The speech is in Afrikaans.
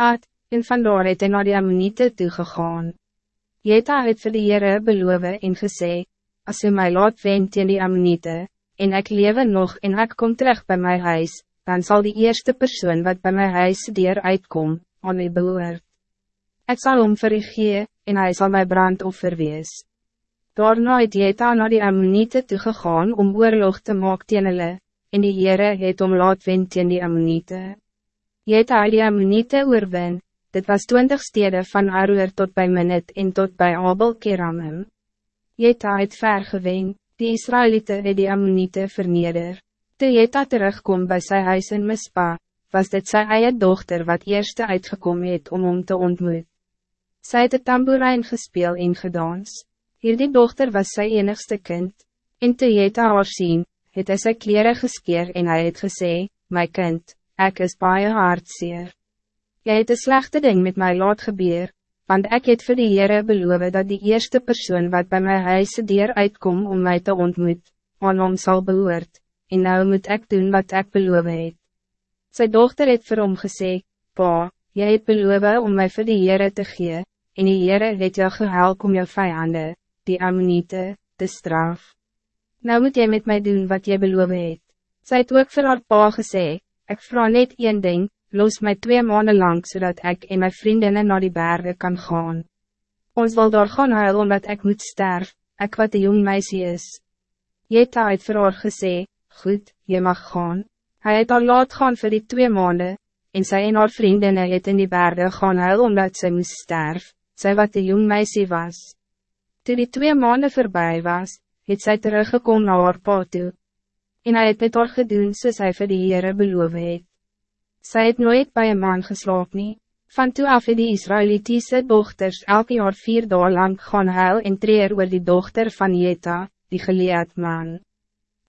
Ad, en vandaar het hy na die Ammonite toegegaan. Jeta het vir die Heere beloof en gesê, as hy my laat wen teen die Ammonite, en ik lewe nog en ik kom terug bij mijn huis, dan zal die eerste persoon wat bij mijn huis deur uitkom, aan my behoort. Ek sal hom vir gee, en hij zal my brandoffer wees. Daarna het Jeta na die Ammonite toegegaan om oorlog te maak teen hulle, en die Heere het om laat wen teen die Ammonite. Jeta het die Ammonite oorwin, dit was twintig steden van Aruer tot bij Minit en tot bij Abel Keramim. Jeta het ver gewen, die Israëlieten het die Ammonite verneder. Toe Jeta terugkom bij zijn huis in Mispa, was dit sy eie dochter wat eerste uitgekom het om om te ontmoet. Sy het de tamboerijn gespeel en gedans. Hierdie dochter was sy enigste kind, en toe Jeta haar sien, het hy sy kleren geskeer en hij het gesê, my kind, ek is baie hartseer. Jy het een slechte ding met mij laat gebeur, want ik het vir die Heere beloof dat die eerste persoon wat bij my huise deur uitkom om mij te ontmoet, aan hom sal behoort, en nou moet ik doen wat ik beloof het. Sy dochter het vir hom gesê, Pa, jy het beloof om mij vir die Heere te gee, en die Heere het jou gehelp om jou vijanden, die Ammonite, te straf. Nou moet jy met mij doen wat jy beloof het. Sy het ook vir haar pa gesê, ik vraag net één ding, los mij twee maanden lang zodat ik en mijn vriendinnen naar die bergen kan gaan. Ons wil daar gaan huil omdat ik moet sterven, ik wat de jong meisje is. Jeta het vir haar gesê, goed, je mag gaan. Hij het al laat gaan voor die twee maanden, en sy en haar vriendinnen het in die bergen gaan huil omdat zij moest sterven, zij wat de jong meisje was. Toen die twee maanden voorbij was, het zij teruggekomen naar haar pa toe. En hij het met haar gedoen soos hy vir die Heere beloof het. Zij het nooit bij een man geslaap nie. Van toe af het die Israelitiese dochters elke jaar vier dagen lang gaan huil en treer oor die dochter van Jeta, die geleerd man.